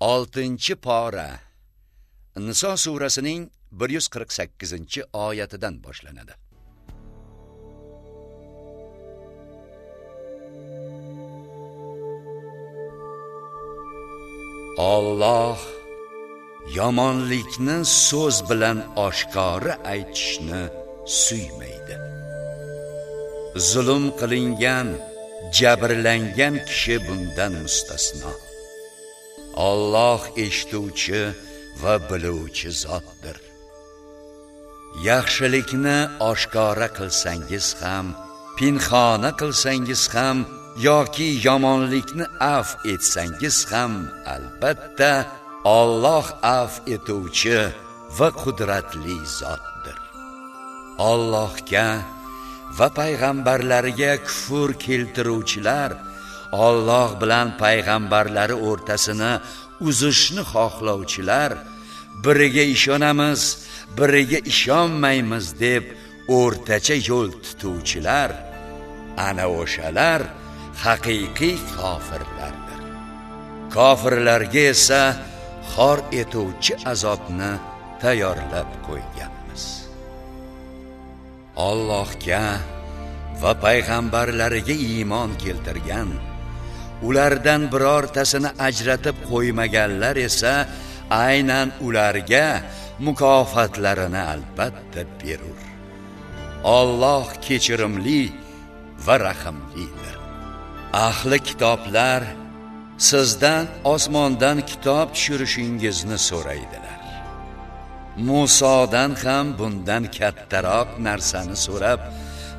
6 pora. Niso surasining 148 oyatidan boshlanadi. Alloh yomonlikni so'z bilan oshkora aytishni suymaydi. Zulm qilingan jabrlangan kishi bundan mustasno. Alloh eshituvchi va biluvchi zotdir. Yaxshilikni oshkora qilsangiz ham pinxona qilsangiz ham yoki yomonlikni af etsangiz ham albatta Alloh af etuvchi va qudratli zotdir. Allohga va payg'ambarlariga kufr keltiruvchilar Alloh bilan payg'ambarlari o'rtasini uzishni xohlovchilar biriga ishonamiz, biriga ishonmaymiz deb o'rtacha yo'l tutuvchilar ana o'shalar haqiqiy kofirlardir. Kofirlarga esa xor etuvchi azobni tayyorlab qo'yganmiz. Allohga va payg'ambarlariga iymon keltirgan ulardan birortasini ajratib qo'ymaganlar esa aynan ularga mukofotlarini albatta berur. Alloh kechirimli va rahimlidir ahli kitoblar sizdan osmondan kitob tushirishingizni so'raydilar. Musodan ham bundan kattaroq narsani so'rab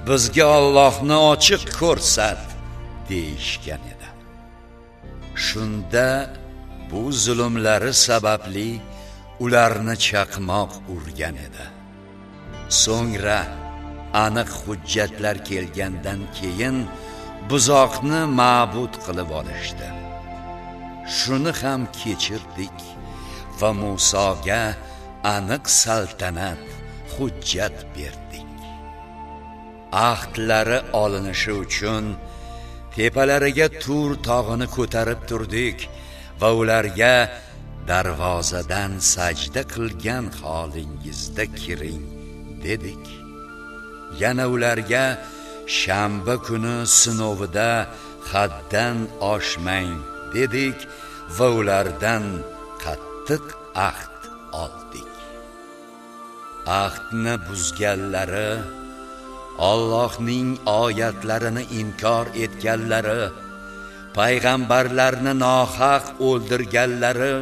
bizga Allohni ochiq ko'rsat deyishgan edi. Shunda bu zulmlari sababli ularni chaqmoq urgan edi. So'ngra aniq hujjatlar kelgandan keyin buzoqni ma'bud qilib olishdi. Shuni ham kechirdik va Musoga aniq saltanat hujjat berdik. Ahdlari olinishi uchun tepalariga tur tog'ini ko'tarib turdik va ularga darvozadan sajda qilgan holingizda kiring dedik. Yana ularga shanba kuni sinovida haddan oshmang dedik va ulardan qattiq ahd oldik. Ahdni buzganlari Allohning oyatlarini inkor etganlari payg'ambarlarni nohaq o'ldirganlari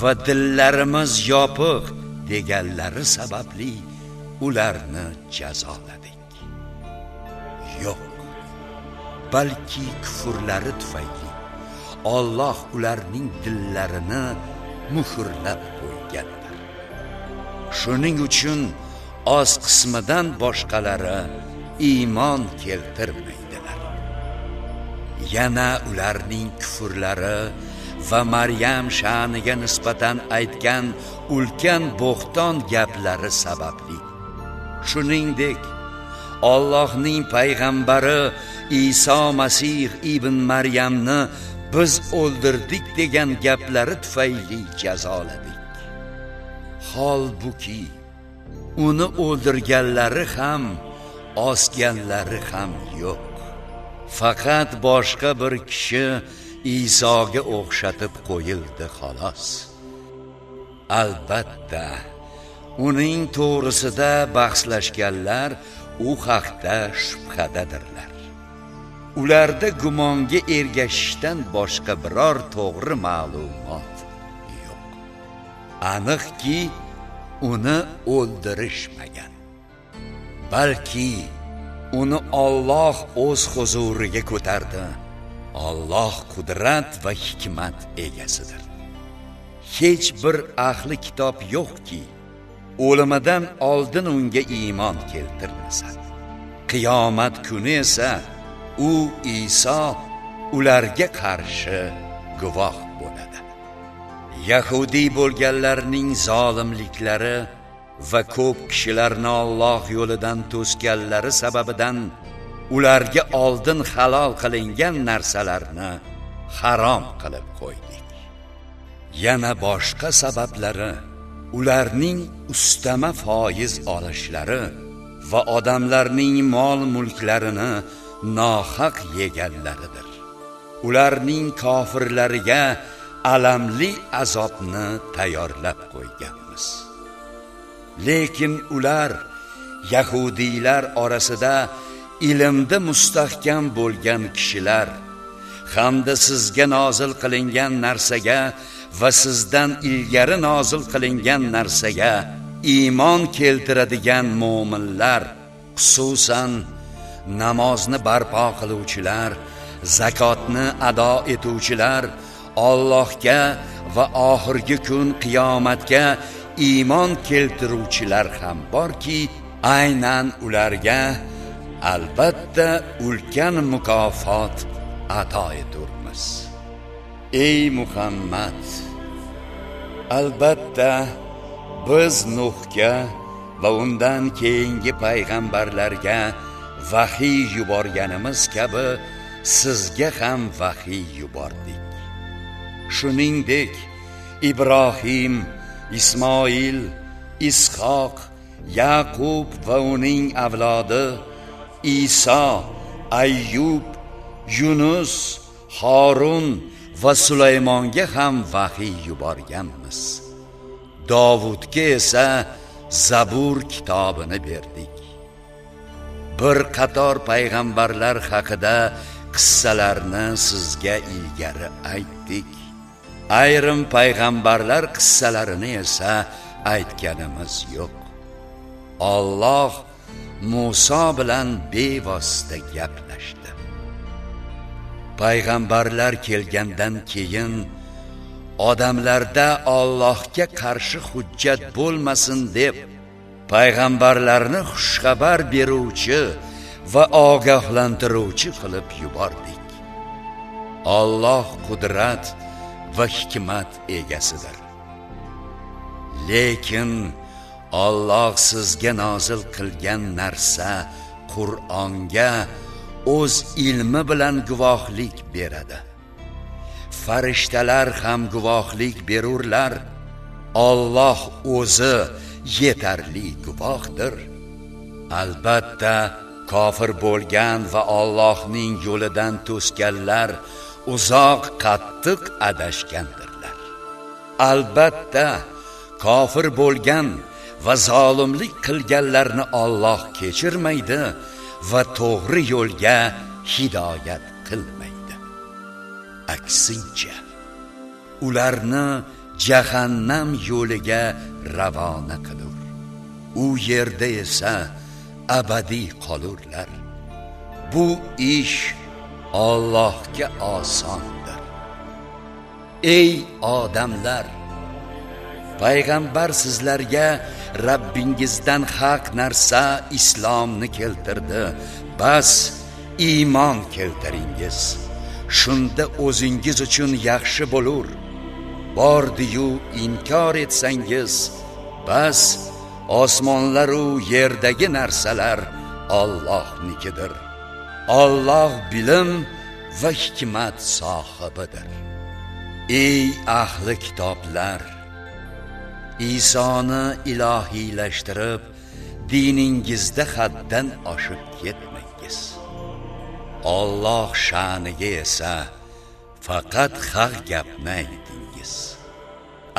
va dillarimiz yopiq deganlari sababli ularni jazoladik. Yo'q balki kufrlari tufayli Alloh ularning dillarini muhrlab qo'ygandir. Shuning uchun oz qismidan boshqalari iymon keltirmaydilar. Yana ularning kufrlari va maryam sha'niga nisbatan aytgan ulkan bo'xton gaplari sababli. Shuningdek Allohning payg'ambari Iso Masih ibn Maryamni biz o'ldirdik degan gaplari tufayli jazoladik. Holbuki uni o'ldirganlari ham osganlari ham yo'q. Faqat boshqa bir kishi Isoga o'xshatib qo'yildi xolos. Albatta uning to'g'risida bahslashganlar u haqda shubhadadirlar. Ularda gumonga ergashishdan boshqa biror to'g'ri ma'lumot yo'q. Aniqki uni o'ldirishmagan. Balki uni Alloh o'z huzuriga ko'tardi. Alloh qudrat va hikmat egasidir. Hech bir ahli kitob yo'qki o'limidan oldin unga iymon keltirmasa. Qiyomat kuni esa u Iso ularga qarshi guvoh yahudiy bo'lganlarning zolimliklari va ko'p kishilarni Alloh yo'lidan to'sganlari sababidan ularga oldin halol qilingan narsalarni harom qilib qo'ydik. Yana boshqa sabablari ularning ustama foiz olishlari va odamlarning mol mulklarini nohaq yeganlaridir. Ularning kofirlariga alamli azobni tayyorlab qo'yganmiz. Lekin ular yahudiylar orasida ilmda mustahkam bo'lgan kishilar hamda sizga nozil qilingan narsaga va sizdan ilgari nozil qilingan narsaga iymon keltiradigan mo'minlar xususan namozni barpo qiluvchilar zakotni ado etuvchilar Allohga va oxirgi kun qiyomatga iymon keltiruvchilar ham borki aynan ularga albatta ulkan mukofot ato eturmiz. Ey muhammad albatta biz nuhga va undan keyingi payg'ambarlarga vahiy yuborganimiz kabi sizga ham vahiy yubordik. Shuningdek ibrohim ismoil ishoq yaqub va uning avlodi iso ayyub yunus horun va sulaymonga ham vahiy yuborganmiz. Dovudga esa zabur kitobini berdik. Bir qator payg'ambarlar haqida qissalarni sizga ilgari aytdik. Ayrim payg'ambarlar qissalarini esa aytganimiz yo'q. Alloh Musa bilan bevosita gaplashdi. Payg'ambarlar kelgandan keyin odamlarda Allohga qarshi hujjat bo'lmasin deb payg'ambarlarni xushxabar beruvchi va ogohlantiruvchi qilib yubordik. Alloh qudrat va hikmat egasidir. Lekin Alloh sizga nozil qilgan narsa Qur'onga o'z ilmi bilan guvohlik beradi. Farishtalar ham guvohlik berurlar. Alloh o'zi yetarli guvohdir. Albatta kofir bo'lgan va Allohning yo'lidan to'sganlar uzoq qattiq adashgandirlar. Albatta kofir bo'lgan va zolimlik qilganlarni Alloh kechirmaydi va to'g'ri yo'lga hidoyat qilmaydi. Aksincha ularni jahannam yo'liga ravona qilur. U yerda esa abadiy qolurlar. Bu ish Allohga osondir. Ey odamlar payg'ambar sizlarga Rabbingizdan haq narsa islomni keltirdi. Bas iymon keltiringiz. Shunda o'zingiz uchun yaxshi bo'lur. Bordiyu inkor etsangiz bas osmonlaru yerdagi narsalar Allohnikidir. Alloh bilim va hikmat sohibidir. Ey ahli kitoblar Isoni ilohiylashtirib diningizda haddan oshib ketmangiz Alloh sha'niga esa faqat haq gapni aytingiz.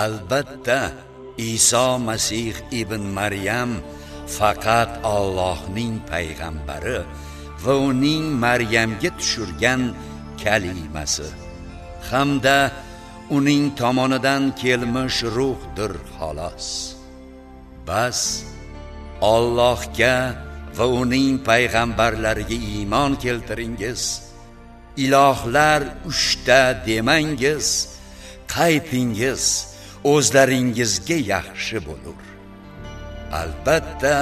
Albatta Iso Masih ibn Maryam faqat Allohning payg'ambari va uning Maryamga tushirgan kalimasi hamda uning tomonidan kelmish ruhdir xolos. Bas Allohga va uning payg'ambarlariga iymon keltiringiz. Ilohlar uchta demangiz, qaytingiz o'zlaringizga yaxshi bo'lur. Albatta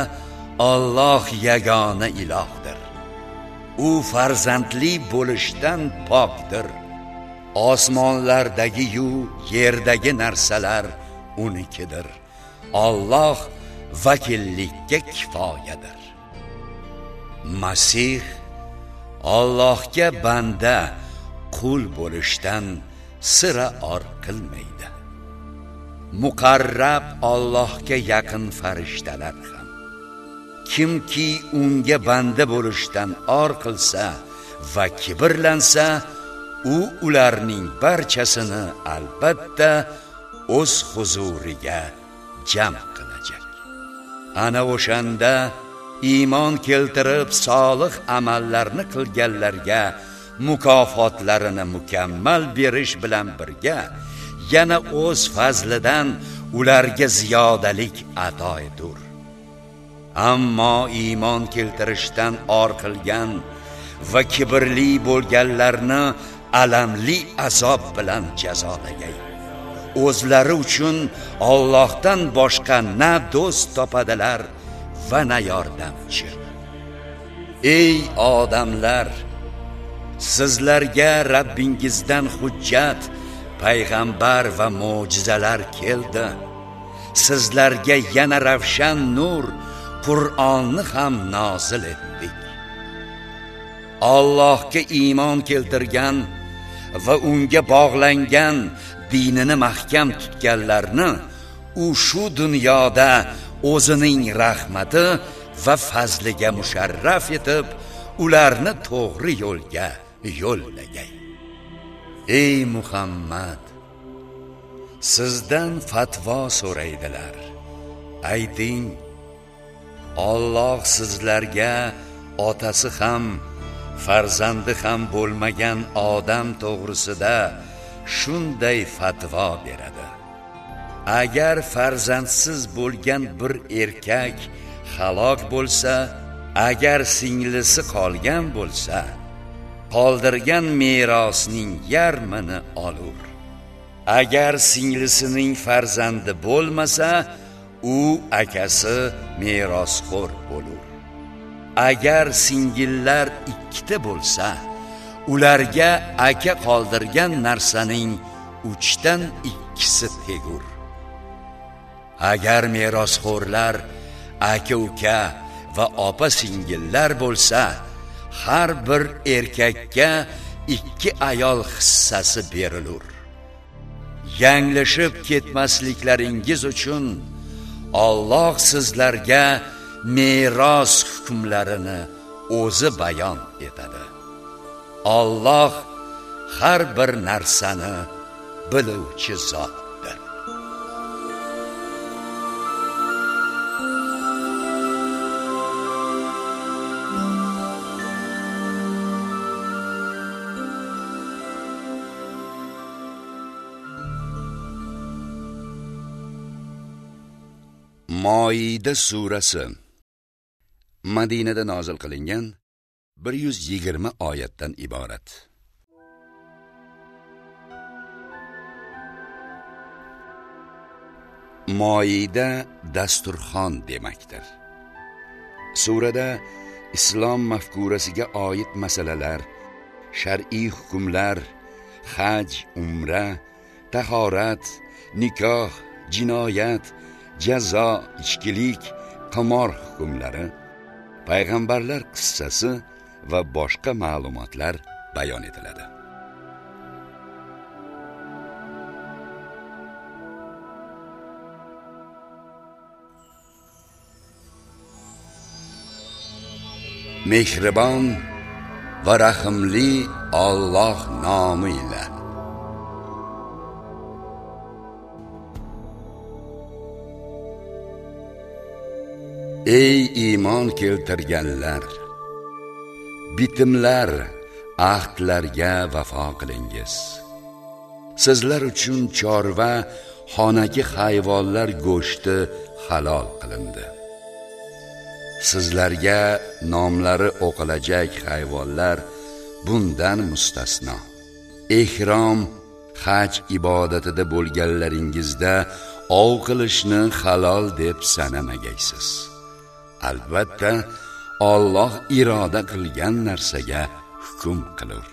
Alloh yagona ilohdir. U farzandli bo'lishdan pokdir. Osmonlardagi yu yerdagi narsalar unikidir. Alloh vakillikka kifoyadir. Masih Allohga banda qul bo'lishdan sira or qilmaydi. muqarrab Allohga yaqin farishtalar ham kimki unga banda bo'lishdan or qilsa va kibrlansa u ularning barchasini albatta o'z huzuriga jam qilajak. Ana o'shanda iymon keltirib solih amallarni qilganlarga mukofotlarini mukammal berish bilan birga yana o'z fazlidan ularga ziyodalik ato etur ammo iymon keltirishdan or qilgan va kibrli bo'lganlarni alamli azob bilan jazolagay. O'zlari uchun Allohdan boshqa na do'st topadilar va na yordamchi. Ey odamlar sizlarga Rabbingizdan hujjat payg'ambar va mo'jizalar keldi. Sizlarga yana ravshan nur Qur'onni ham nozil etdik. Allohga iymon keltirgan va unga bog'langan dinini mahkam tutganlarni u shu dunyoda o'zining rahmati va fazliga musharraf etib ularni to'g'ri yo'lga yo'llagay. Ey muhammad sizdan fatvo so'raydilar. Ayting Alloh sizlarga otasi ham farzandi ham bo'lmagan odam to'g'risida shunday fatvo beradi. Agar farzandsiz bo'lgan bir erkak halok bo'lsa agar singlisi qolgan bo'lsa qoldirgan merosning yarmini olur. Agar singlisining farzandi bo'lmasa u akasi merosxo'r bo'lur. Agar singillar ikkita bo'lsa ularga aka qoldirgan narsaning uchdan ikkisi tegur agar merosxo'rlar aka uka va opa singillar bo'lsa har bir erkakka ikki ayol hissasi berilur. Yanglishib ketmasliklaringiz uchun Alloh sizlarga meros hukmlarini o'zi bayon etadi Alloh har bir narsani biluvchi zot. Moida surasi Madinada nozil qilingan 120 oyatdan iborat. Moida dasturxon demakdir. Surada islom mafkurasiga oid masalalar, shar'iy hukmlar, haj, umra, tahorat, nikoh, jinoyat, jazo, ichkilik, qimor hukmlari, payg'ambarlar qissasi va boshqa ma'lumotlar bayon etiladi. Mehribon va rahimli Alloh nomi bilan ey iymon keltirganlar bitimlar ahdlarga vafo qilingiz. Sizlar uchun chorva xonaki hayvonlar go'shti halol qilindi. Sizlarga nomlari o'qilajak hayvonlar bundan mustasno. Ehrom haj ibodatida bo'lganlaringizda ov qilishni halol deb sanamagaysiz albatta Alloh iroda qilgan narsaga hukm qilur.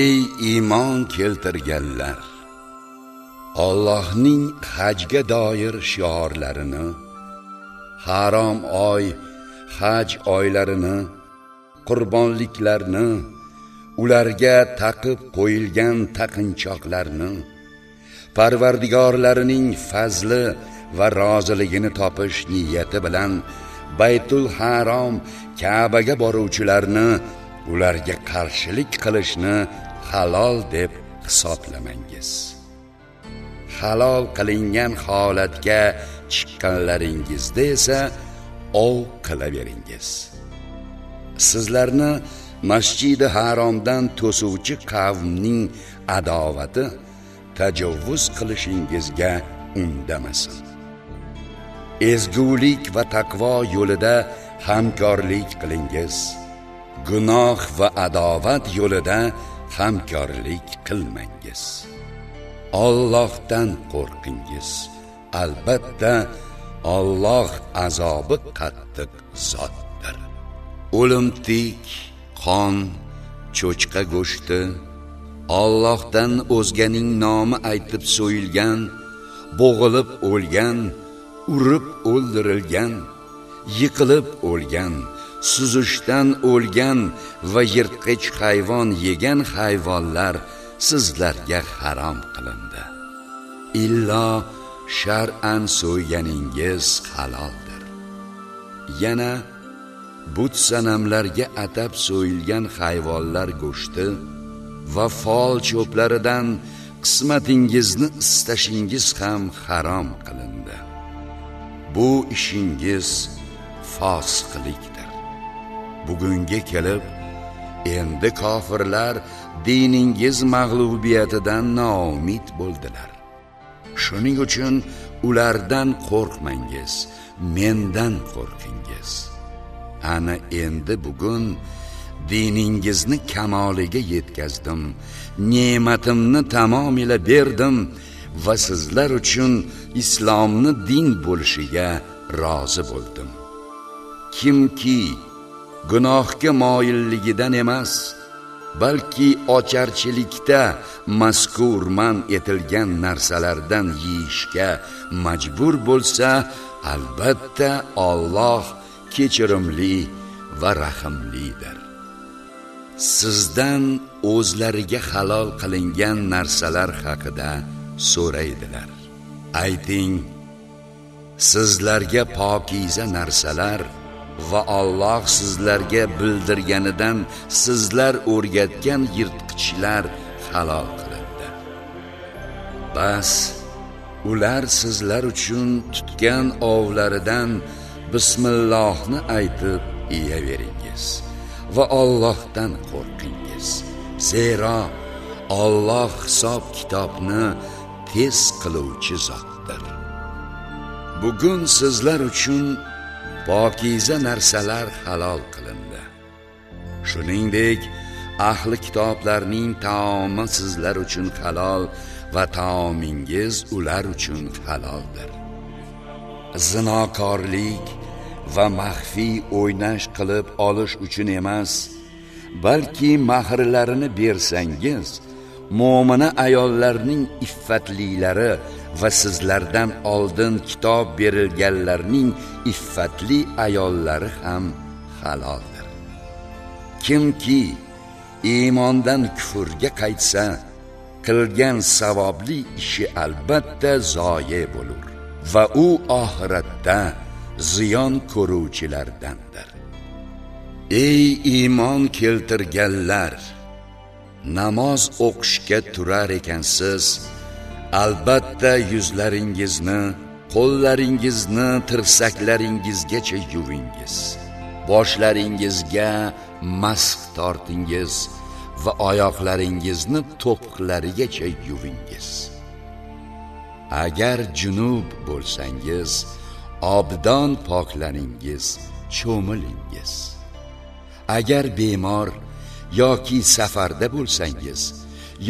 Ey iymon keltirganlar Allohning hajga doir shiorlarini harom oy haj oylarini qurbonliklarni ularga taqib qo'yilgan taqinchoqlarni parvardigorlarining fazli va roziligini topish niyati bilan baytul harom kabaga boruvchilarni ularga qarshilik qilishni halol deb hisoblamangiz. Halol qilingan holatga chiqqanlaringizda esa ov qilaveringiz. Sizlarni masjidi haromdan to'suvchi qavmning adovati tajovuz qilishingizga undamasin. Ezgulik va taqvo yo'lida hamkorlik qilingiz. Gunoh va adovat yo'lida hamkorlik qilmangiz. Allohdan qo'rqingiz. Albatta Alloh azobi qattiq zotdir. O'limtik qon cho'chqa go'shti. Allohdan o'zganing nomi aytib so'yilgan bo'g'ilib o'lgan urib o'ldirilgan yiqilib o'lgan suzishdan o'lgan va yirtqich hayvon yegan hayvonlar sizlarga harom qilindi. Illo shar'an so'yganingiz haloldir. Yana but sanamlarga atab so'yilgan hayvonlar go'shti va fol cho'plaridan qismatingizni istashingiz ham harom qilindi. Bu ishingiz fosiqlikdir bugunga kelib endi kofirlar diningiz mag'lubiyatidan noumid bo'ldilar. Shuning uchun ulardan qo'rqmangiz mendan qo'rqingiz. Ana endi bugun diningizni kamoliga yetkazdim ne'matimni tamomila berdim va sizlar uchun islomni din bo'lishiga rozi bo'ldim. Kimki gunohga moyilligidan emas balki ocharchilikda mazkur man etilgan narsalardan yeyishga majbur bo'lsa albatta Alloh kechirimli va rahimlidir sizdan o'zlariga halol qilingan narsalar haqida so'raydilar ayting sizlarga pokiza narsalar va Alloh sizlarga bildirganidan sizlar o'rgatgan yirtqichlar halol qilindi. Bas ular sizlar uchun tutgan ovlaridan bismillohni aytib yeyaveringiz va Allohdan qo'rqingiz. Zero Alloh hisob kitobni tez qiluvchi zotdir. Bugun sizlar uchun pokiza narsalar halol qilindi shuningdek ahli kitoblarning taomi sizlar uchun halol va taomingiz ular uchun haloldir zinokorlik va maxfiy o'ynash qilib olish uchun emas balki mahrlarini bersangiz mo'mina ayollarning iffatlilari va sizlardan oldin kitob berilganlarning iffatli ayollari ham haloldir. Kimki iymondan kufrga qaytsa qilgan savobli ishi albatta zoye bo'lur va u oxiratda ziyon ko'ruvchilardandir. Ey iymon keltirganlar! Namoz o'qishga turar ekansiz albatta yuzlaringizni qo'llaringizni tirsaklaringizgacha yuvingiz boshlaringizga mask tortingiz va oyoqlaringizni to'piqlarigacha yuvingiz. Agar junub bo'lsangiz obdon poklaningiz cho'milingiz. Agar bemor yoki safarda bo'lsangiz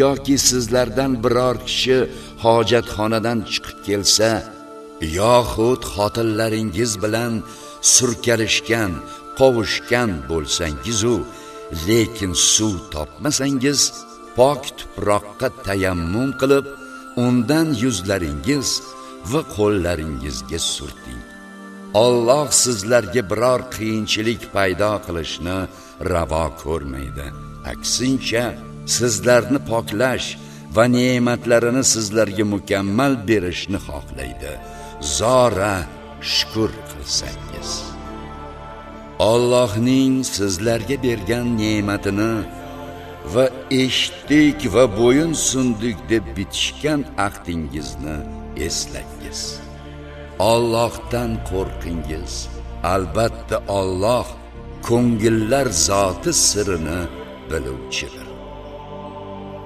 yoki sizlardan biror kishi hojatxonadan chiqib kelsa yoxud xotinlaringiz bilan surkalishgan qovushgan bo'lsangizu lekin suv topmasangiz pok tuproqqa tayammum qilib undan yuzlaringiz va qo'llaringizga surting. Alloh sizlarga biror qiyinchilik paydo qilishni ravo ko'rmaydi. Aksincha sizlarni poklash va ne'matlarini sizlarga mukammal berishni xohlaydi. Zora shukr qilsangiz. Allohning sizlarga bergan ne'matini va eshitdik va bo'yin sundik deb bitishgan ahdingizni eslangiz Allohdan qo'rqingiz. Albatta Alloh ko'ngillar zoti sirini biluvchidir.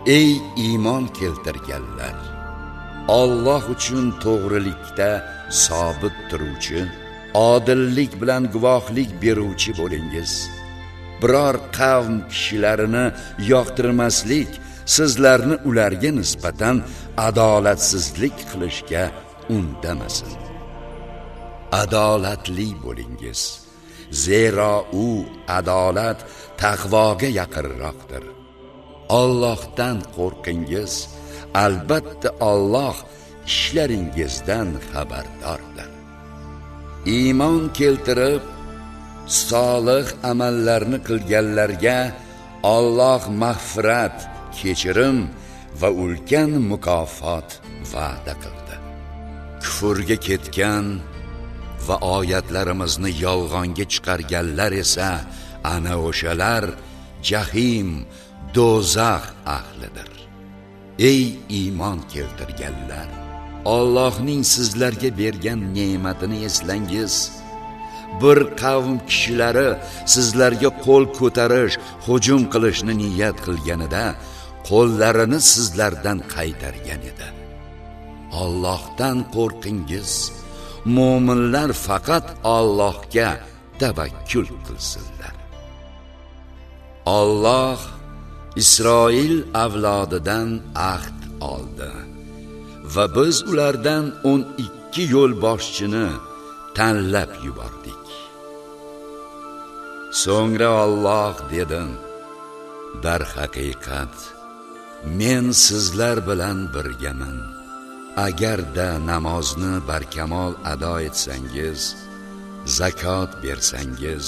Ey iymon keltirganlar Alloh uchun to'g'rilikda sobit turuvchi odillik bilan guvohlik beruvchi bo'lingiz. Biror qavm kishilarini yoqtirmaslik sizlarni ularga nisbatan adolatsizlik qilishga undamasin. Adolatli bo'lingiz. Zero u adolat taqvoga yaqinroqdir. Allohdan qo'rqingiz albatta Alloh ishlaringizdan xabardordir. Iymon keltirib solih amallarni qilganlarga Alloh mag'firat kechirim va ulkan mukofot va'da qildi. Kufrga ketgan va oyatlarimizni yolg'onga chiqarganlar esa ana o'shalar jahim do'zax ahlidir. Ey iymon keltirganlar Allohning sizlarga bergan ne'matini eslangiz. Bir qavm kishilari sizlarga qo'l ko'tarish hujum qilishni niyat qilganida qo'llarini sizlardan qaytargan edi. Allohdan qo'rqingiz. Mo'minlar faqat Allohga tavakkul qilsinlar. Alloh Isroil avlodidan ahd oldi va biz ulardan 12 yo'l boshchini tanlab yubordik. So'ngra Alloh dedi dar haqiqat men sizlar bilan birgaman. Agarda namozni barkamol ado etsangiz zakot bersangiz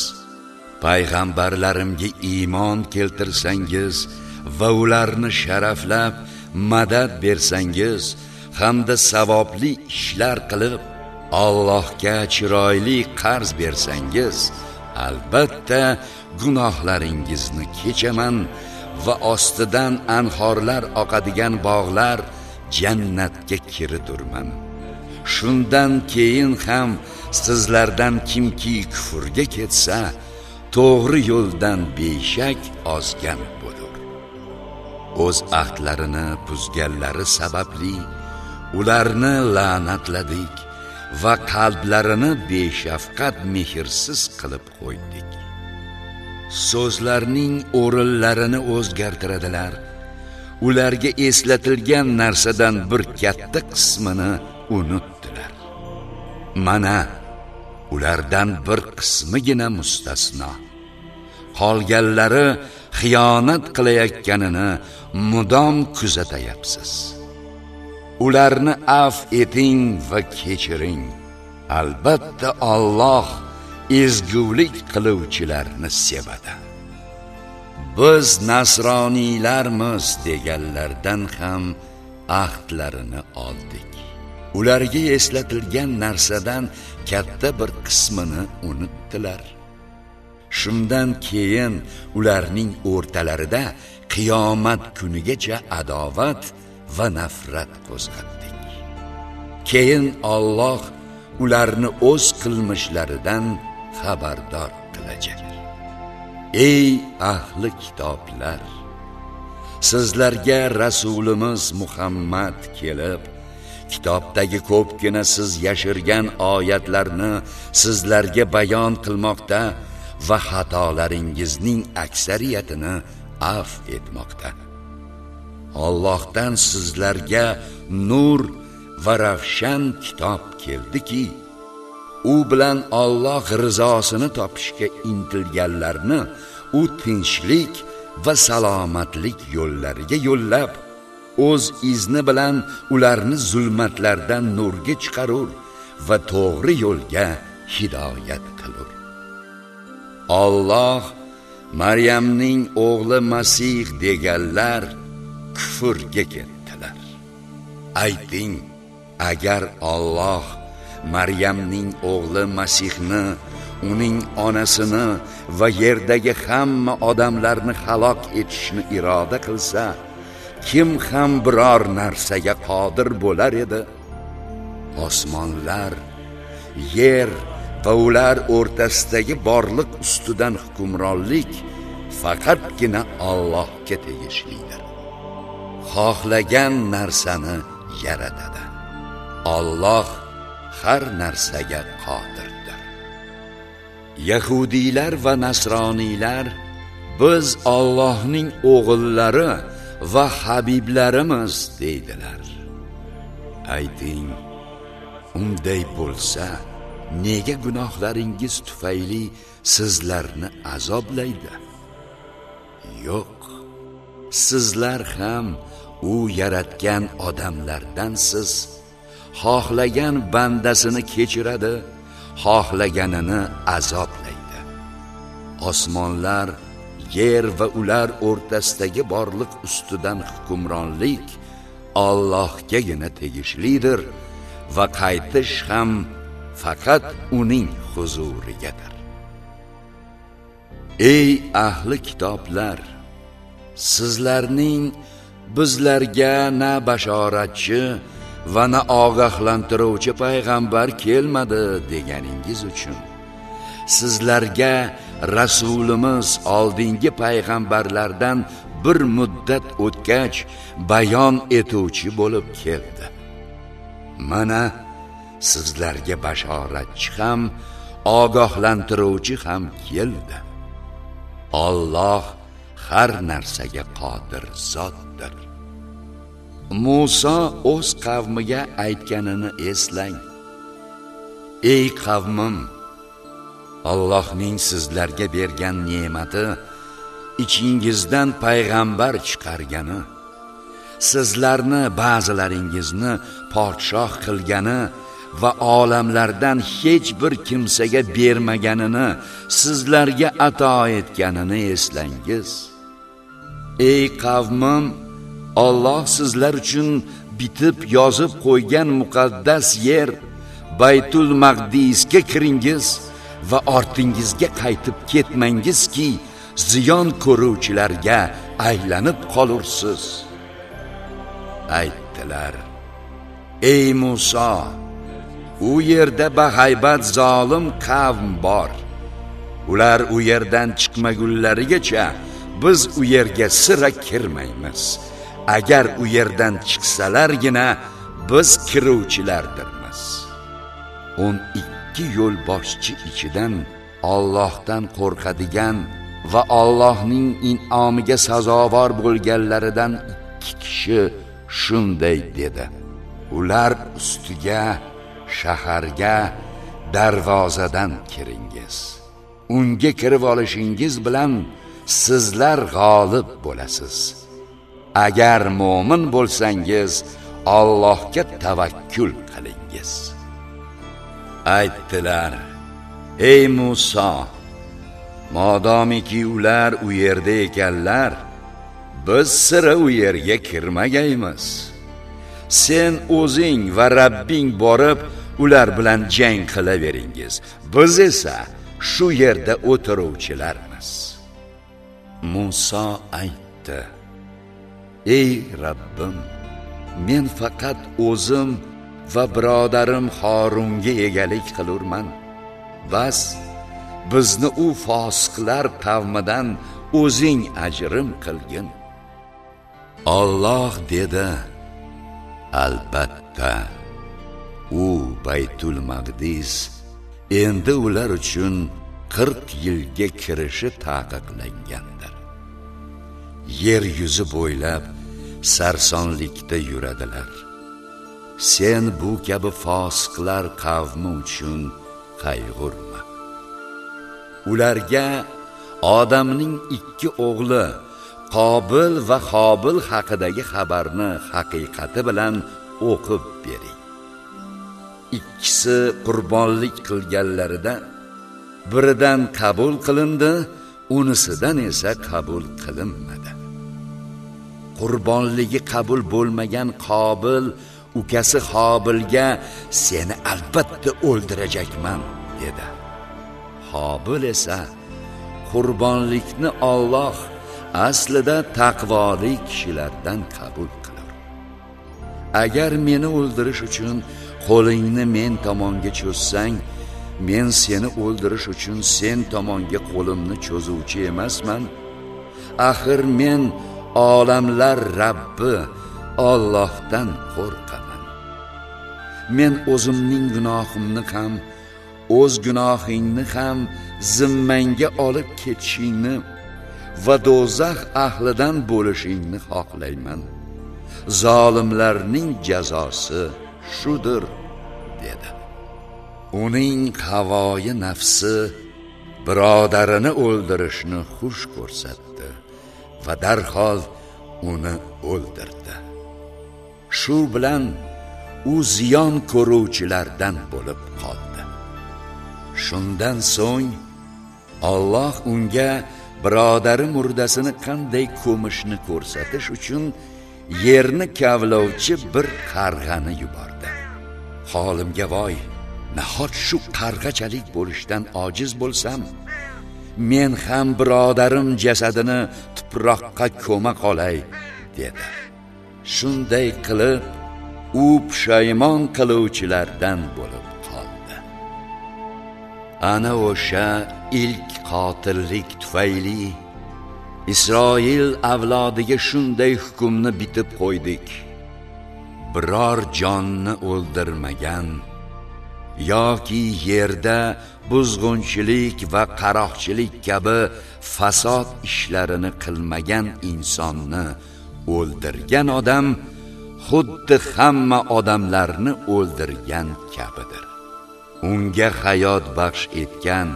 payg'ambarlarimga iymon keltirsangiz va ularni sharaflab madad bersangiz hamda savobli ishlar qilib Allohga chiroyli qarz bersangiz albatta gunohlaringizni kechaman va ostidan anhorlar oqadigan bog'lar jannatga kiridurman shundan keyin ham sizlardan kimki kufrga ketsa to'g'ri yo'ldan beshak ozgan bo'lur. O'z ahdlarini buzganlari sababli ularni la'natladik va qalblarini beshafqat mehrsiz qilib qo'ydik. So'zlarning o'rinlarini o'zgartiradilar ularga eslatilgan narsadan bir katta qismini unutdilar. Mana ulardan bir qismigina mustasno. Qolganlari xiyonat qilayotganini mudom kuzatayapsiz. Ularni af eting va kechiring. Albatta Alloh ezgulik qiluvchilarni sevadi. Biz nasroniylarmiz deganlardan ham ahdlarini oldik. Ularga eslatilgan narsadan katta bir qismini unutdilar. Shundan keyin ularning o'rtalarida qiyomat kunigacha adovat va nafrat qo'zg'atdik. Keyin Alloh ularni o'z qilmishlaridan xabardor qilajak. Ey ahli kitoblar sizlarga rasulimiz muhammad kelib kitobdagi ko'pgina siz yashirgan oyatlarni sizlarga bayon qilmoqda va xatolaringizning aksariyatini af etmoqda. Allohdan sizlarga nur va ravshan kitob keldiki. U bilan Alloh rizosini topishga intilganlarni u tinchlik va salomatlik yo'llariga yo'llab o'z izni bilan ularni zulmatlardan nurga chiqarur va to'g'ri yo'lga hidoyat qilur. Alloh Maryamning o'g'li Masih deganlar kufrga ketdilar. Ayting agar Alloh Maryamning o'g'li Masihni uning onasini va yerdagi hamma odamlarni halok etishni iroda qilsa kim ham biror narsaga qodir bo'lar edi? Osmonlar yer va ular o'rtasidagi borliq ustidan hukmronlik faqatgina Allohga tegishlidir. Xohlagan narsani yaratadi. Alloh har narsaga qodirdir. Yahudiylar va nasroniylar biz Allohning o'g'illari va habiblarimiz deydilar. Ayting unday bo'lsa nega gunohlaringiz tufayli sizlarni azoblaydi? Yo'q sizlar ham u yaratgan odamlardansiz. Xohlagan bandasini kechiradi xohlaganini azoblaydi. Osmonlar yer va ular o'rtasidagi borliq ustidan hukmronlik Allohgagina tegishlidir va qaytish ham faqat uning huzurigadir. Ey ahli kitoblar sizlarning bizlarga na bashoratchi va na ogohlantiruvchi payg'ambar kelmadi deganingiz uchun. Sizlarga rasulimiz oldingi payg'ambarlardan bir muddat o'tgach bayon etuvchi bo'lib keldi. Mana sizlarga bashoratchi ham ogohlantiruvchi ham keldi. Alloh har narsaga qodir zotdir. Musa o'z qavmiga aytganini eslang. Ey qavmim Allohning sizlarga bergan ne'mati ichingizdan payg'ambar chiqargani sizlarni ba'zilaringizni podshoh qilgani va olamlardan hech bir kimsaga bermaganini sizlarga ato etganini eslangiz. Ey qavmim Alloh sizlar uchun bitib yozib qo'ygan muqaddas yer Baytul Maqdisga kiringiz va ortingizga qaytib ketmangizki ziyon ko'ruvchilarga aylanib qolursiz. Aytdilar ey Musa u yerda bahaybat zolim qavm bor. Ular u yerdan chiqmagunlarigacha biz u yerga sira kirmaymiz. Agar u yerdan chiqsalargina biz kiruvchilardirmiz. 12 yo'l boshchi ichidan Allohdan qo'rqadigan va Allohning in'omiga sazovor bo'lganlaridan ikki kishi shunday dedi. Ular ustiga shaharga darvozadan kiringiz. Unga kirib olishingiz bilan sizlar g'olib bo'lasiz. Agar mo'min bo'lsangiz Allohga tavakkul qilingiz. Aytdilar ey Musa modomiki ular u yerda ekanlar biz sira u yerga kirmagaymiz. Sen o'zing va Rabbing borib ular bilan jang qilaveringiz. Biz esa shu yerda o'tiruvchilarmiz. Musa aytdi ey Rabbim men faqat o'zim va birodarim Xorunga egalik qilurman. Bas bizni u fosiqlar qavmidan o'zing ajrim qilgin. Alloh dedi albatta u Baytul Maqdis endi ular uchun 40 yilga kirishi taqiqlangandi yer yuzi bo'ylab sarsonlikda yuradilar. Sen bu kabi fosiqlar qavmi uchun qayg'urma. Ularga odamning ikki o'g'li qobil va xobil haqidagi xabarni haqiqati bilan o'qib bering. Ikkisi qurbonlik qilganlarida biridan qabul qilindi unisidan esa qabul qilinmadi. Qurbonligi qabul bo'lmagan qobil ukasi Hobilga seni albatta o'ldirajakman dedi. Hobil esa qurbonlikni Alloh aslida taqvoli kishilardan qabul qilar agar meni o'ldirish uchun qo'lingni men tomonga cho'zsang men seni o'ldirish uchun sen tomonga qo'limni cho'zuvchi emasman. Axir men olamlar Rabbi Allohdan qo'rqaman. Men o'zimning gunohimni ham o'z gunohingni ham zimmangga olib ketishingni va do'zax ahlidan bo'lishingni xohlayman. Zolimlarning jazosi shudir dedi. Uning havoyi nafsi birodarini o'ldirishni xush ko'rsatdi. Va darhol uni o'ldirdi. Shu bilan u ziyon ko'ruvchilardan bo'lib qoldi. Shundan so'ng Alloh unga birodari murdasini qanday ko'mishni ko'rsatish uchun yerni kavlovchi bir qarg'ani yubordi. Holimga voy nahot shu qarg'achalik bo'lishdan ojiz bo'lsam men ham birodarim jasadini tuproqqa ko'ma qolay dedi. Shunday qilib u pushaymon qiluvchilardan bo'lib qoldi. Ana o'sha ilk qotillik tufayli isroil avlodiga shunday hukmni bitib qo'ydik. Biror jonni o'ldirmagan yoki yerda buzg'unchilik va qaroqchilik kabi fasod ishlarini qilmagan insonni o'ldirgan odam xuddi hamma odamlarni o'ldirgan kabidir. Unga hayot baxsh etgan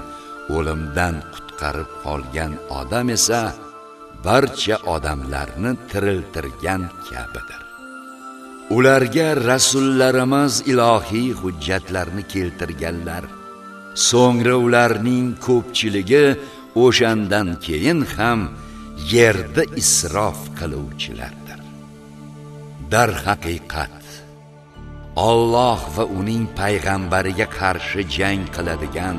o'limdan qutqarib qolgan odam esa barcha odamlarni tiriltirgan kabidir. Ularga rasullarimiz ilohiy hujjatlarni keltirganlar. So'ngra ularning ko'pchiligi o'shandan keyin ham yerda isrof qiluvchilardir. Darhaqiqat Alloh va uning payg'ambariga qarshi jang qiladigan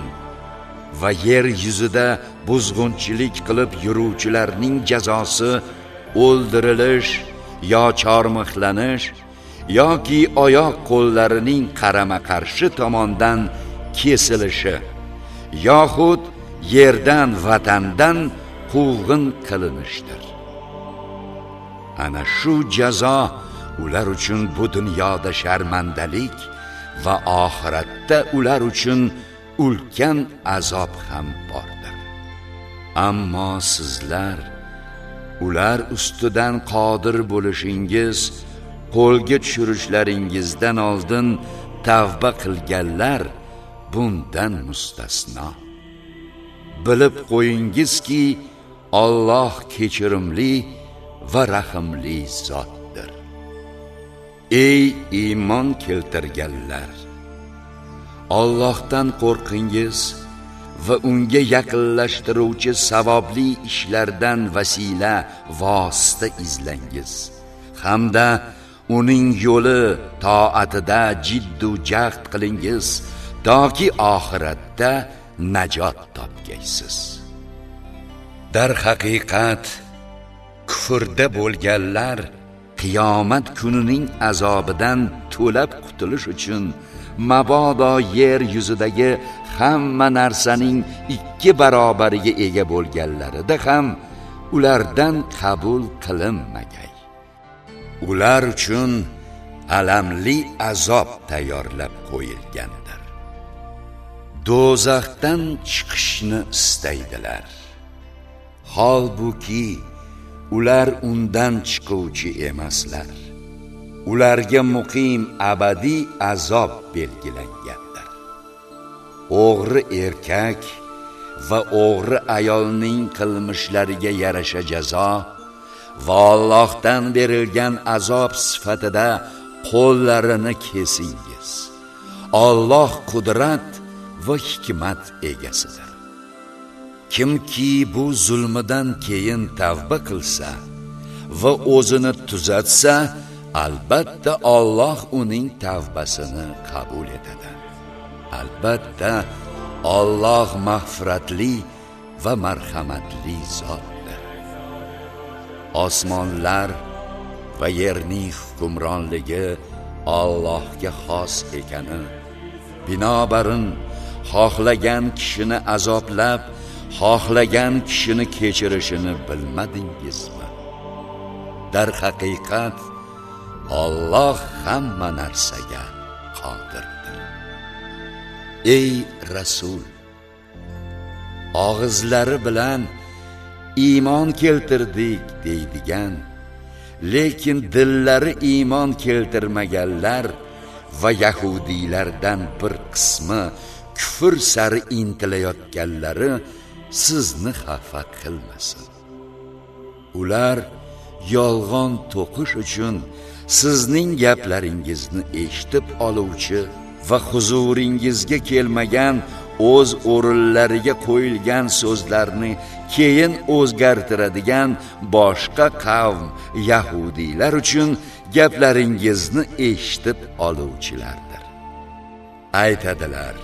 va yer yuzida buzg'unchilik qilib yuruvchilarning jazosi o'ldirilish yo chormixlanish yoki oyoq qo'llarining qarama qarshi tomondan kesilishi yoxud yerdan vatandan quvg'in qilinishdir ana shu jazo ular uchun bu dunyoda sharmandalik va oxiratda ular uchun ulkan azob ham bordir. Ammo sizlar ular ustidan qodir bo'lishingiz qo'lga tushirishlaringizdan oldin tavba qilganlar bundan mustasno. Bilib qo'yingizki Alloh kechirimli va rahimli zotdir. Ey iymon keltirganlar! Allohdan qo'rqingiz va unga yaqinlashtiruvchi savobli ishlardan vasila vosita izlangiz hamda uning yo'li toatida jiddu jahd qilingiz toki oxiratda najot topgaysiz. Dar haqiqat kufrda bo'lganlar qiyomat kunining azobidan to'lab qutulish uchun mabodo yer yuzidagi hamma narsaning ikki barobariga ega bo'lganlarida ham ulardan qabul qilinmagan. Ular uchun alamli azob tayyorlab qo'yilgandir. Do'zaxdan chiqishni istaydilar. Holbuki ular undan chiquvchi emaslar. Ularga muqim abadiy azob belgilangandir. O'g'ri erkak va o'g'ri ayolning qilmishlariga yarasha jazo va Allohdan berilgan azob sifatida qo'llarini kesingiz. Alloh qudrat va hikmat egasidir. Kimki bu zulmidan keyin tavba qilsa va o'zini tuzatsa albatta Alloh uning tavbasini qabul etadi. Albatta Alloh mag'firatli va marhamatli zot. Osmonlar va yerning hukmronligi Allohga xos ekani. Binobarin xohlagan kishini azoblab xohlagan kishini kechirishini bilmadingizmi? Dar haqiqat Alloh hamma narsaga qodirdir. Ey rasul og'izlari bilan iymon keltirdik deydigan. Lekin dillari iymon keltirmaganlar va yahudiylardan bir qismi kufr sari intilayotganlari sizni xafa qilmasin. Ular yolg'on to'qish uchun sizning gaplaringizni eshitib oluvchi va huzuringizga kelmagan o'z o'rinlariga qo'yilgan so'zlarni keyin o'zgartiradigan boshqa qavm yahudiylar uchun gaplaringizni eshitib oluvchilardir. Aytadilar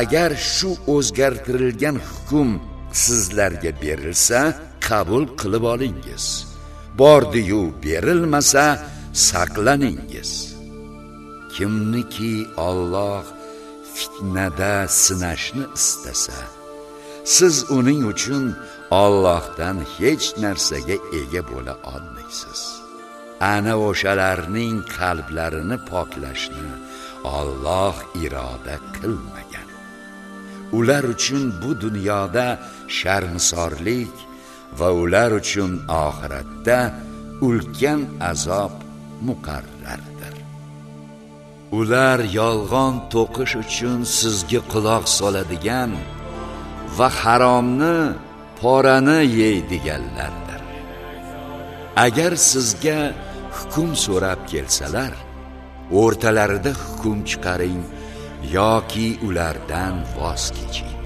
agar shu o'zgartirilgan hukm sizlarga berilsa qabul qilib olingiz. Bordiyu berilmasa saqlaningiz. Kimniki Alloh fitnada sinashni istasa siz uning uchun Allohdan hech narsaga ega bo'la olmaysiz. Ana o'shalarning qalblarini poklashni Alloh iroda qilmagan. Ular uchun bu dunyoda sharmisorlik va ular uchun oxiratda ulkan azob muqarrar ular yolg'on to'qish uchun sizga quloq soladigan va haromni porani yeydiganlardir agar sizga hukm so'rab kelsalar o'rtalarida hukm chiqaring yoki ulardan voz keching.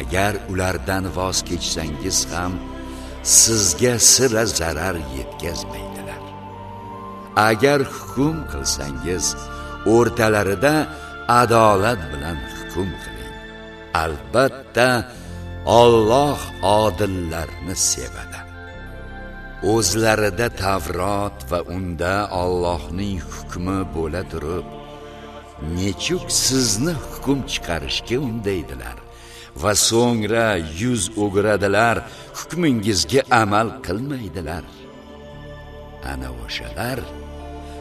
Agar ulardan voz kechsangiz ham sizga sira zarar yetkazmaydi. Agar hukm qilsangiz o'rtalarida adolat bilan hukm qiling. Albatta Alloh odillarni sevadi. O'zlarida Tavrot va unda Allohning hukmi bo'la turib nechuk sizni hukm chiqarishga undaydilar va so'ngra yuz o'giradilar hukmingizga amal qilmaydilar. Ana o'shalar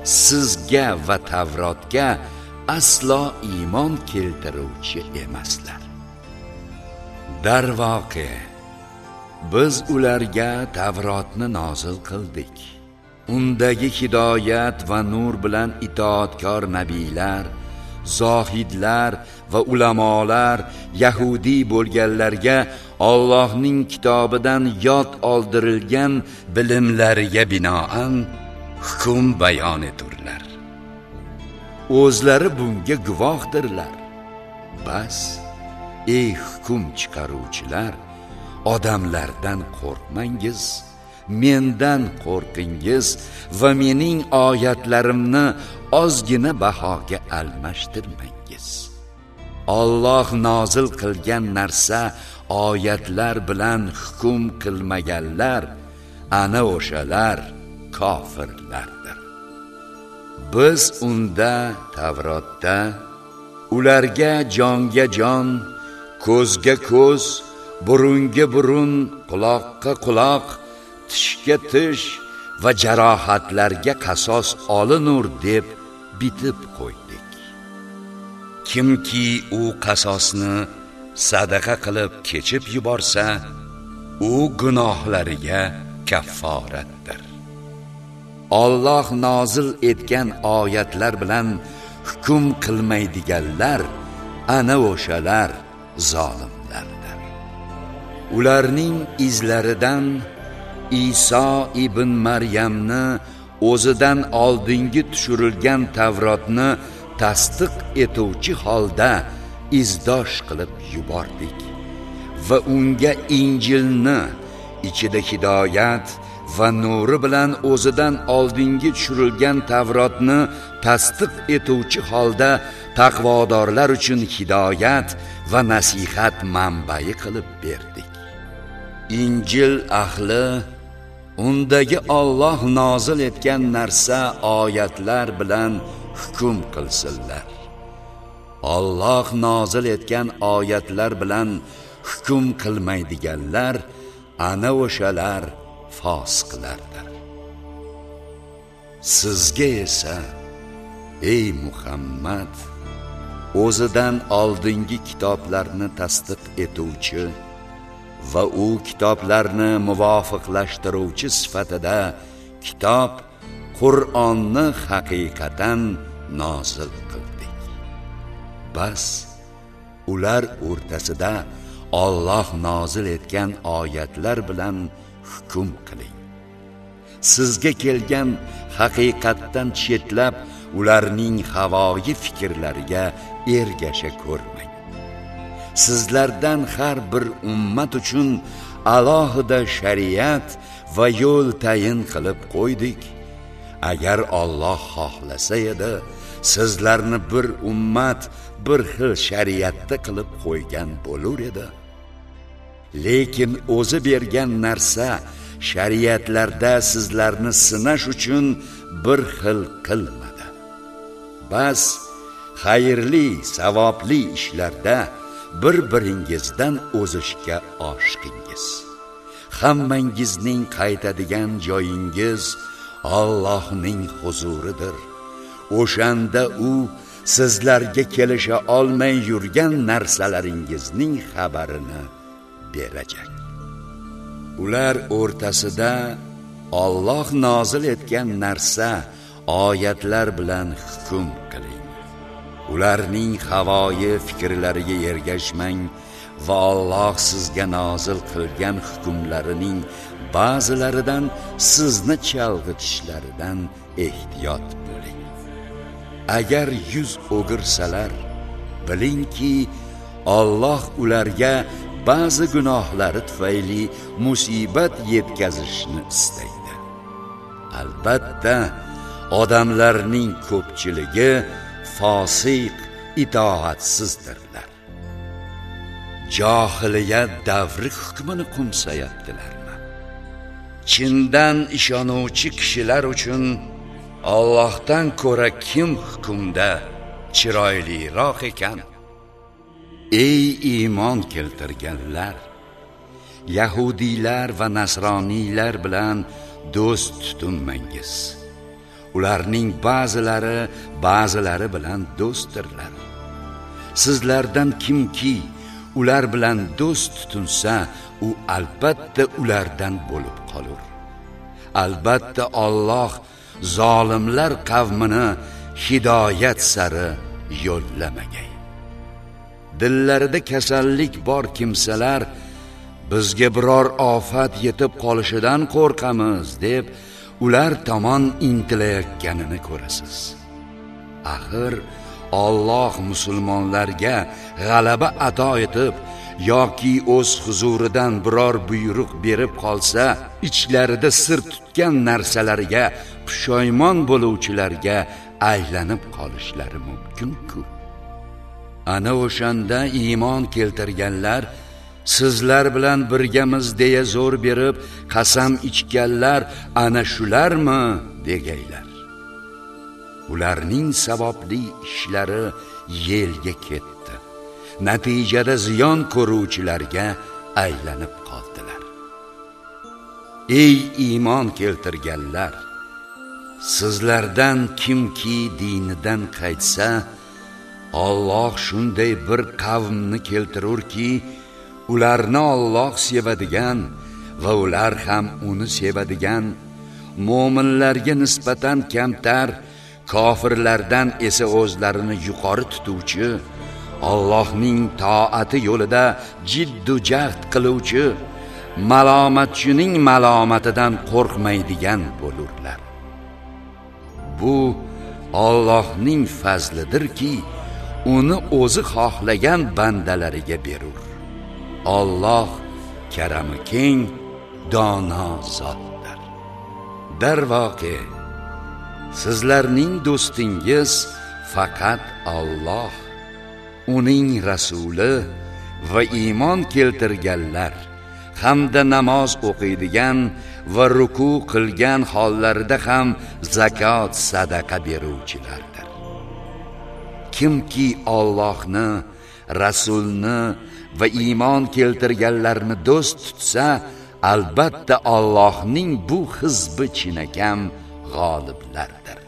sizga va tavrotga aslo iymon keltiruvchi emaslar. Darvoqe biz ularga tavrotni nozil qildik. Undagi hidoyat va nur bilan itoatkor nabiylar zohidlar va ulamolar yahudiy bo'lganlarga Allohning kitobidan yod oldirilgan bilimlariga binoan hukm bayon eturlar. O'zlari bunga guvohdirlar. Bas ey hukm chiqaruvchilar odamlardan qo'rqmangiz mendan qo'rqingiz va mening oyatlarimni ozgina bahoga almashtirmangiz. Alloh nozil qilgan narsa oyatlar bilan hukm qilmaganlar ana o'shalar kofirlardir. Biz unda Tavrotda ularga jonga jon ko'zga ko'z burunga burun quloqqa quloq tishga tish va jarohatlarga qasos olinur deb bitib qo'ydik. Kimki u qasosni sadaqa qilib kechib yuborsa u gunohlariga kafforatdir. Alloh nozil etgan oyatlar bilan hukm qilmaydiganlar ana o'shalar zolimlardir. Ularning izlaridan Iso ibn Maryamni o'zidan oldingi tushirilgan Tavrotni tasdiq etuvchi holda izdosh qilib yubordik va unga Injilni ichida hidoyat va nuri bilan o'zidan oldingi tushirilgan tavrotni tasdiq etuvchi holda taqvodorlar uchun hidoyat va nasihat manbai qilib berdik. Injil ahli undagi Alloh nozil etgan narsa oyatlar bilan hukm qilsinlar. Alloh nozil etgan oyatlar bilan hukm qilmaydiganlar ana o'shalar fosiqlardir sizga esa ey muhammad o'zidan oldingi kitoblarni tasdiq etuvchi va u kitoblarni muvofiqlashtiruvchi sifatida kitob qur'onni haqiqatan nozil qildik. Bas ular o'rtasida Alloh nozil etgan oyatlar bilan hukm qiling. Sizga kelgan haqiqatdan chetlab ularning havoyi fikrlariga ergasha ko'rmang. Sizlardan har bir ummat uchun alohida shariat va yo'l tayin qilib qo'ydik. Agar Alloh xohlasa edi sizlarni bir ummat bir xil shariatda qilib qo'ygan bo'lar edi. Lekin o'zi bergan narsa shariatlarda sizlarni sinash uchun bir xil qilmadi. Bas xayrli savobli ishlarda bir biringizdan o'zishga oshiqingiz. Hammangizning qaytadigan joyingiz Allohning huzuridir. O'shanda u sizlarga kelisha olmay yurgan narsalaringizning xabarini berajak. Ular o'rtasida Alloh nozil etgan narsa oyatlar bilan hukm qiling. Ularning havoyi fikrlariga ergashmang va Alloh sizga nozil qilgan hukmlarining ba'zilaridan sizni chalg'itishlaridan ehtiyot bo'ling. Agar yuz o'girsalar bilingki Alloh ularga ba'zi gunohlari tufayli musibat yetkazishni istaydi. Albatta odamlarning ko'pchiligi fosiq itoatsizdirlar johiliyat davri hukmini qumsayaptilarmi? Chindan ishonuvchi kishilar uchun Allohdan ko'ra kim hukmda chiroyliroq ekan? Ey iymon keltirganlar yahudiylar va nasroniylar bilan do'st tutinmangiz ularning ba'zilari ba'zilari bilan do'stdirlar sizlardan kimki ular bilan do'st tutinsa u albatta ulardan bo'lib qolur. Albatta Alloh zolimlar qavmini hidoyat sari yo'llamagay. Dillarida kasallik bor kimsalar bizga biror ofat yetib qolishidan qo'rqamiz deb ular tomon intilayotganini ko'rasiz. Axir Alloh musulmonlarga g'alaba ato etib yoki o'z huzuridan biror buyruq berib qolsa ichlarida sir tutgan narsalarga pushaymon bo'luvchilarga aylanib qolishlari mumkin-ku. Ana o'shanda iymon keltirganlar sizlar bilan birgamiz deya zo'r berib qasam ichganlar ana shularmi degaylar. Ularning savobli ishlari yelga ketdi. Natijada ziyon ko'ruvchilarga aylanib qoldilar. Ey iymon keltirganlar sizlardan kimki dinidan qaytsa Alloh shunday bir qavmni keltirurki ularni Alloh sevadigan va ular ham uni sevadigan mo'minlarga nisbatan kamtar kofirlardan esa o'zlarini yuqori tutuvchi Allohning toati yo'lida jiddu jahd qiluvchi malomatchining malomatidan qo'rqmaydigan bo'lurlar. Bu Allohning fazlidirki uni o'zi xohlagan bandalariga berur. Alloh karami keng dono zotdir. Darvoqe sizlarning do'stingiz faqat Alloh uning rasuli va iymon keltirganlar hamda namoz o'qiydigan va ruku qilgan hollarida ham zakot sadaqa beruvchilardir. Kimki Allohni rasulni va iymon keltirganlarni do'st tutsa albatta Allohning bu hizbi chinakam g'oliblardir.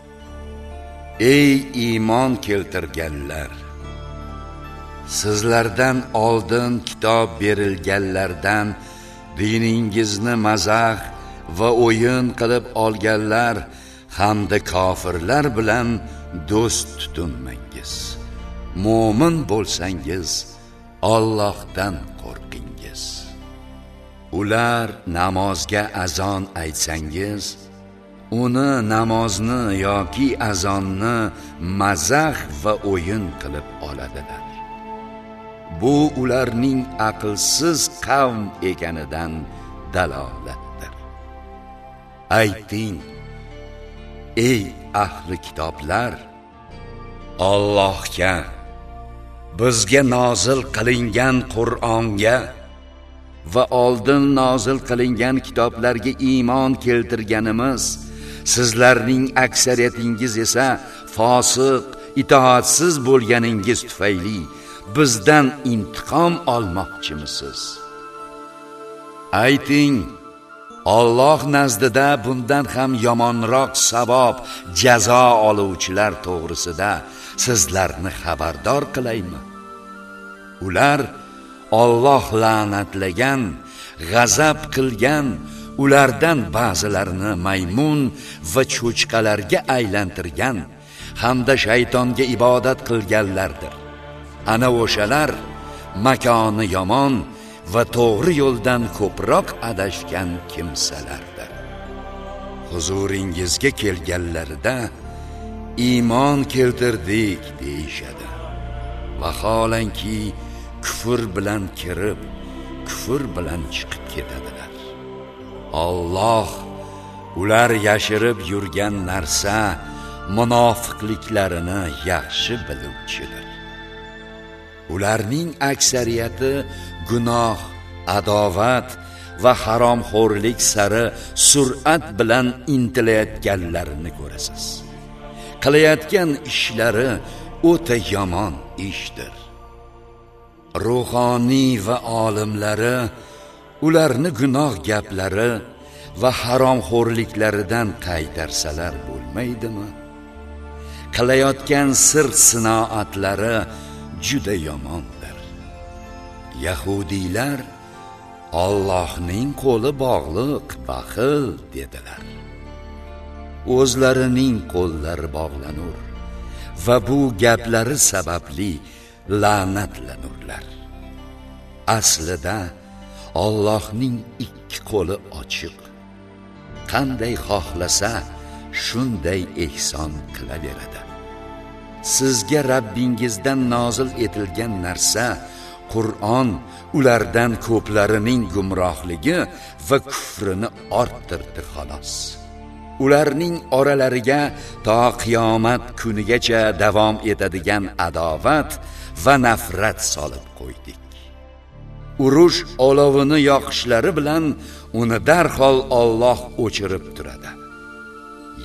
Ey iymon keltirganlar sizlardan oldin kitob berilganlardan diningizni mazax va o'yin qilib olganlar hamda kofirlar bilan do'st tutinmangiz mo'min bo'lsangiz Allohdan qo'rqingiz. Ular namozga azon aytsangiz uni namozni yoki azonni mazax va o'yin qilib oladilar. Bu ularning aqlsiz qavm ekanidan dalolatdir. Ayting ey ahli kitoblar Allohga bizga nozil qilingan Qur'onga va oldin nozil qilingan kitoblarga iymon keltirganimiz sizlarning aksariyatingiz esa fosiq itoatsiz bo'lganingiz tufayli bizdan intiqom olmoqchimisiz? Ayting Alloh nazdida bundan ham yomonroq savob jazo oluvchilar to'g'risida sizlarni xabardor qilaymi? Ular Alloh la'natlagan g'azab qilgan ulardan ba'zilarini maymun va cho'chqalarga aylantirgan hamda shaytonga ibodat qilganlardir. Ana o'shalar makoni yomon va to'g'ri yo'ldan ko'proq adashgan kimsalardir. Huzuringizga kelganlarida iymon keltirdik deyishadi. Vaholanki kufr bilan kirib kufr bilan chiqib ketadilar. Alloh ular yashirib yurgan narsa munofiqliklarini yaxshi biluvchidir. Ularning aksariyati gunoh adovat va haromxo'rlik sari sur'at bilan intilayotganlarini ko'rasiz. Qilayotgan ishlari o'ta yomon ishdir. Ruhoniy va olimlari ularni gunoh gaplari va haromxo'rliklaridan qaytarsalar bo'lmaydimi? Qilayotgan sir sinoatlari juda yomondir. Yahudiylar Allohning qo'li bog'liq baxil dedilar. O'zlarining qo'llari bog'lanur. Va bu gaplari sababli la'natlanurlar. Aslida Allohning ikki qo'li ochiq. Qanday xohlasa shunday ehson qilaveradi. Sizga Rabbingizdan nozil etilgan narsa Qur'on ulardan ko'plarining gumrohligi va kufrini orttirdi xolos. Ularning oralariga to qiyomat kunigacha davom etadigan adovat va nafrat solib qo'ydik. Urush olovini yoqishlari bilan uni darhol Alloh o'chirib turadi.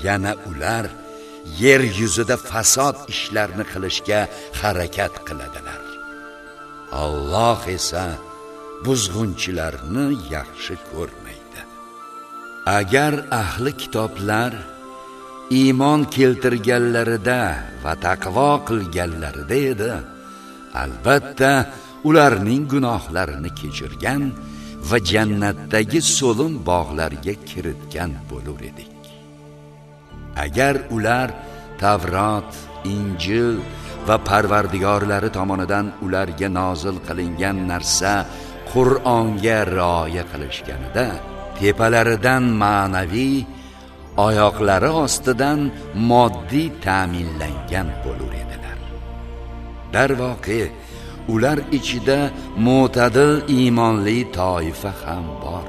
Yana ular yer yuzida fasod ishlarni qilishga harakat qiladilar Alloh esa buzg'unchilarni yaxshi ko'rmaydi agar ahli kitoblar iymon keltirganlarida va taqvo qilganlarida edi albatta ularning gunohlarini kechirgan va jannatdagi so'lim bog'larga kiritgan bo'lar edik. Agar ular Tavrot, Injil va Parvardigorlari tomonidan ularga nozil qilingan narsa Qur'onga rioya qilishganida tepalaridan ma'naviy oyoqlari ostidan moddiy ta'minlangan bo'lar edilar. Darvoqe ular ichida mo'tadil iymonli toifa ham bor.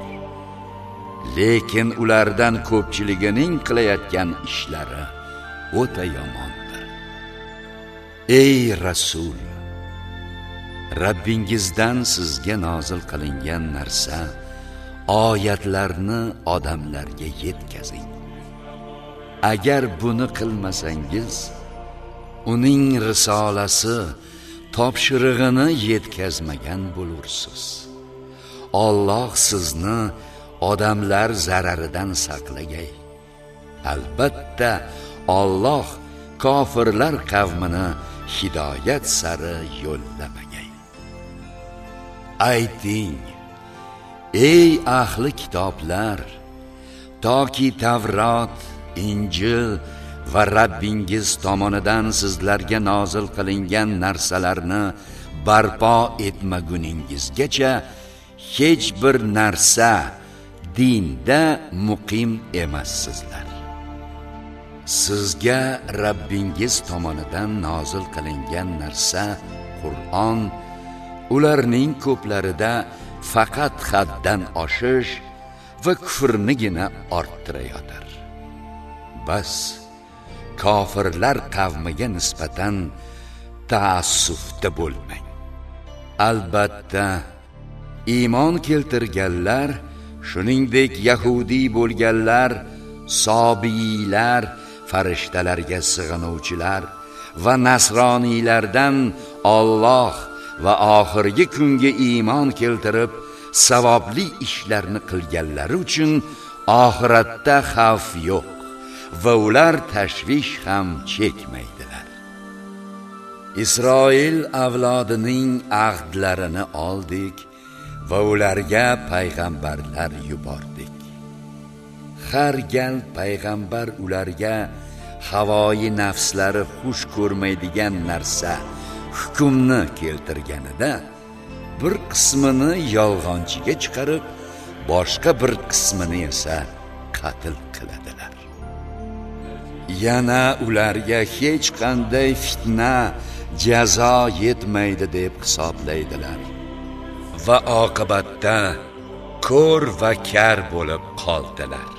Lekin ulardan ko'pchiligining qilayotgan ishlari o'ta yomondir. Ey rasul Rabbingizdan sizga nozil qilingan narsa oyatlarni odamlarga yetkazing. Agar buni qilmasangiz uning risolasi topshirig'ini yetkazmagan bo'lursiz. Alloh sizni odamlar zararidan saqlagay. Albatta Alloh kofirlar qavmini hidoyat sari yo'llamagay. Ayting ey ahli kitoblar toki tavrot injil va Rabbingiz tomonidan sizlarga nozil qilingan narsalarni barpo etmaguningizgacha hech bir narsa dinda muqim emassizlar sizga Rabbingiz tomonidan nozil qilingan narsa Qur'on ularning ko'plarida faqat haddan oshish va kufrnigina orttirayotir bas kofirlar qavmiga nisbatan taassufda bo'lmang. Albatta iymon keltirganlar shuningdek yahudiy bo'lganlar sobiylar farishtalarga sig'inuvchilar va nasroniylardan Alloh va oxirgi kunga iymon keltirib savobli ishlarni qilganlari uchun oxiratda xavf yo'q va ular tashvish ham chekmaydilar. Isroil avlodining ahdlarini oldik va ularga payg'ambarlar yubordik. Har gal payg'ambar ularga havoyi nafslari xush ko'rmaydigan narsa hukmni keltirganida bir qismini yolg'onchiga chiqarib boshqa bir qismini esa qatl qiladilar. Yana ularga hech qanday fitna jazo yetmaydi deb hisoblaydilar. Va oqibatda ko'r va kar bo'lib qoldilar.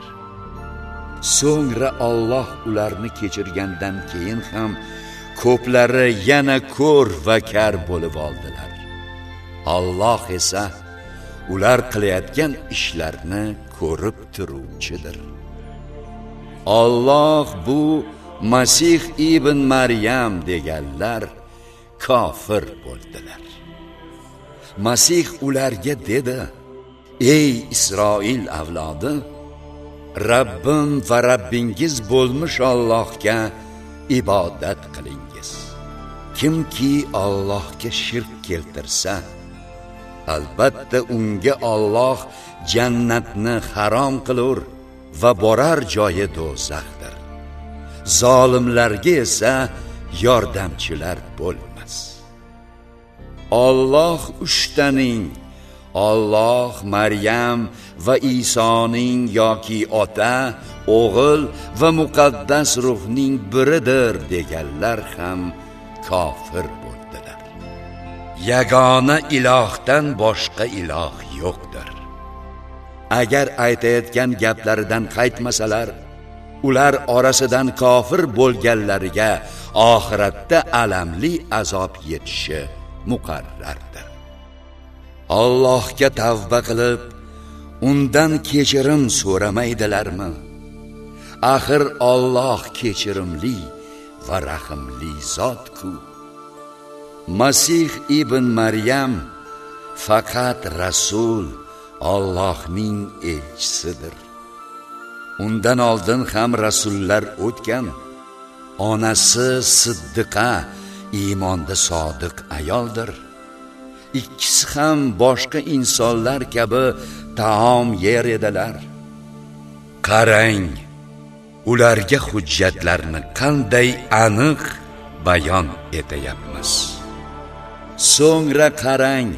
So'ngra Alloh ularni kechirgandan keyin ham ko'plari yana ko'r va kar bo'lib oldilar. Alloh esa ular qilayotgan ishlarni ko'rib turuvchidir. Alloh bu Masih ibn Maryam deganlar kofir bo'ldilar. Masih ularga dedi ey Isroil avlodi Rabbim va Rabbingiz bo'lmuş Allohga ibodat qilingiz. Kimki Allohga shirk keltirsa albatta unga Alloh jannatni harom qilur va borar joyi do'zaxdir. Zolimlarga esa yordamchilar bo'lmas. Alloh uchtaning Alloh Maryam va Isoning yoki ota, o'g'il va muqaddas ruhning biridir deganlar ham kofir bo'ldilar. Yagona ilohdan boshqa iloh yo'qdir. Agar aytayotgan gaplaridan qaytmasalar, ular orasidan kofir bo'lganlariga oxiratda alamli azob yetishi muqarrardir. Allohga tavba qilib, undan kechirim so'ramaydilarmi? Axir Alloh kechirimli va rahimli zot-ku. Masih ibn Maryam faqat rasul, Allohning elchisidir. Undan oldin ham rasullar o'tgan. Onasi Siddiqa iymonda sodiq ayoldir. ikkisi ham boshqa insonlar kabi taom yer edilar qarang ularga hujjatlarni qanday aniq bayon etayapmiz? So'ngra qarang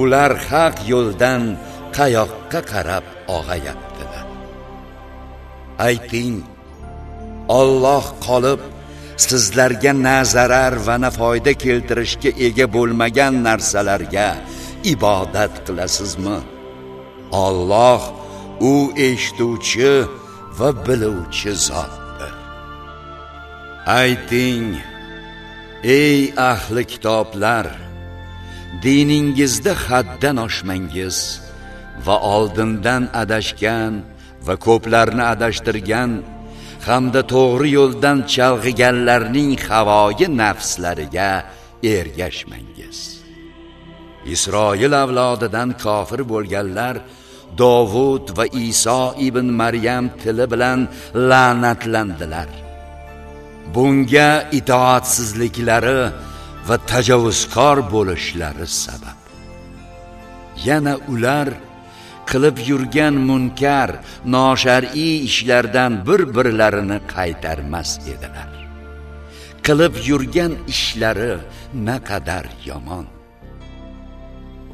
ular haq yo'ldan qayoqqa qarab og'ayaptilar? Ayting Alloh qolib sizlarga na zarar va na foyda keltirishga ega bo'lmagan narsalarga ibodat qilasizmi? Alloh u eshituvchi va biluvchi zotdir ayting ey ahli kitoblar diningizda haddan oshmangiz va oldindan adashgan va ko'plarni adashtirgan hamda to'g'ri yo'ldan chalg'iganlarning havoyi nafslariga ergashmangiz. Isroil avlodidan kofir bo'lganlar Dovud va Iso ibn Maryam tili bilan la'natlandilar. Bunga itoatsizliklari va tajovuzkor bo'lishlari sabab. Yana ular qilib yurgan munkar noshar'iy ishlardan bir birlarini qaytarmas edilar. Qilib yurgan ishlari naqadar yomon.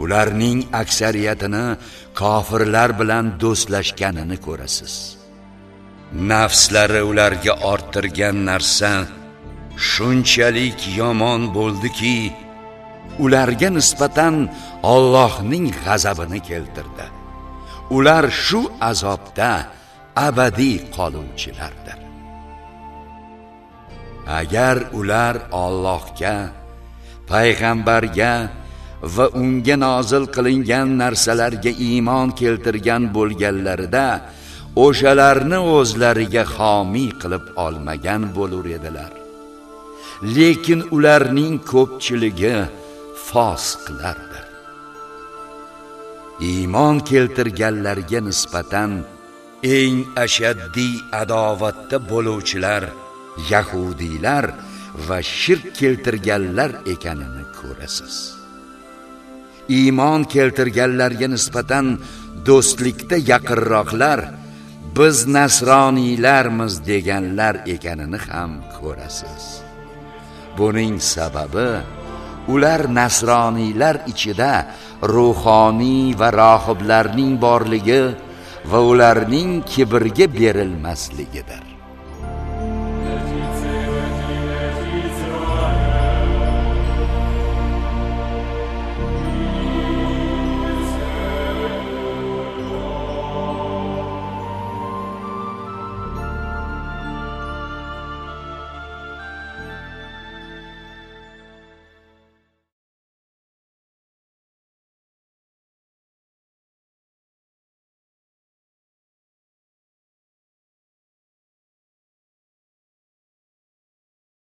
Ularning aksariyatini kofirlar bilan do'stlashganini ko'rasiz. Nafslari ularga orttirgan narsa shunchalik yomon bo'ldiki ularga nisbatan Allohning g'azabini keltirdi. Ular shu azobda abadiy qoluvchilardir. Agar ular Allohga payg'ambarga va unga nozil qilingan narsalarga iymon keltirgan bo'lganlarida o'shalarni o'zlariga xomiy qilib olmagan bo'lar edilar. Lekin ularning ko'pchiligi fosiqlardir iymon keltirganlarga nisbatan eng ashaddiy adovatda bo'luvchilar yahudiylar va shirk keltirganlar ekanini ko'rasiz. Iymon keltirganlarga nisbatan do'stlikda yaqinroqlar biz nasroniylarmiz deganlar ekanini ham ko'rasiz. Buning sababi ular nasroniylar ichida ruhoniy va rohiblarning borligi va ularning kibrga berilmasligidir.